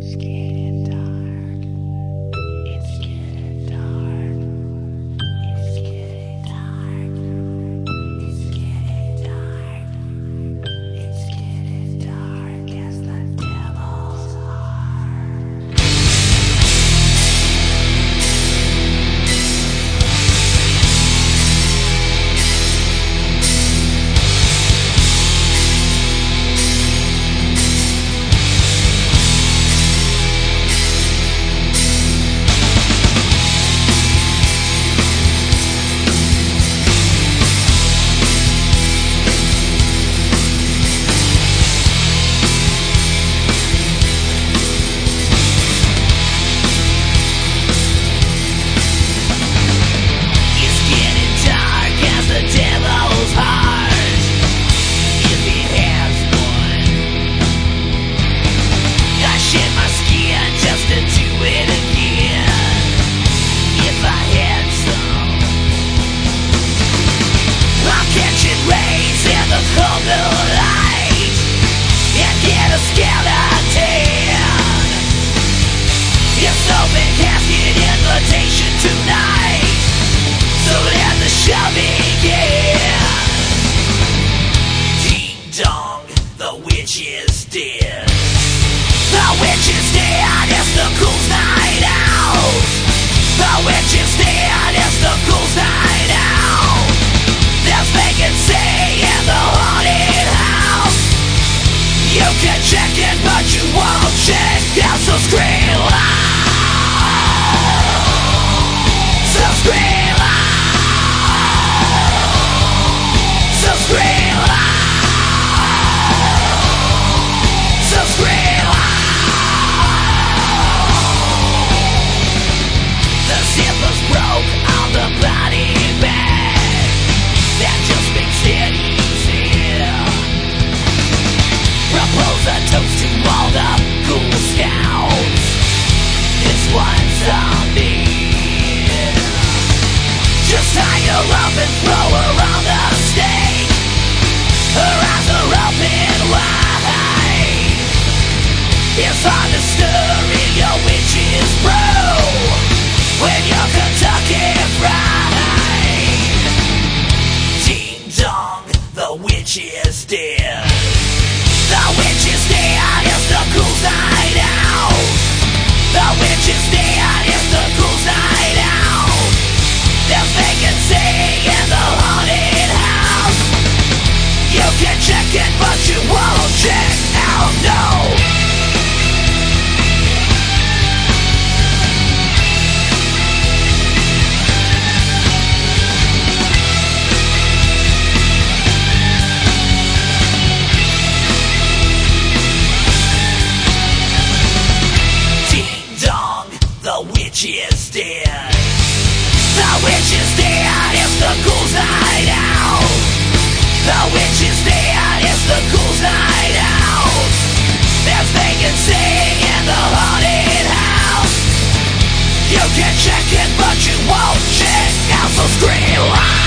It's dead. The witch is dead, it's the cool's night out. The witch is dead, it's the cool's night out. There's vacancy in the haunted house. You can check it, but you won't check out, so scream loud. It's hard to stir in your witch's brew. When you're dead. The witch is dead, it's the cool's night out. The witch is dead, it's the cool's night out. There's vacancy in the haunted house. You can check it, but you won't check out, so scream loud.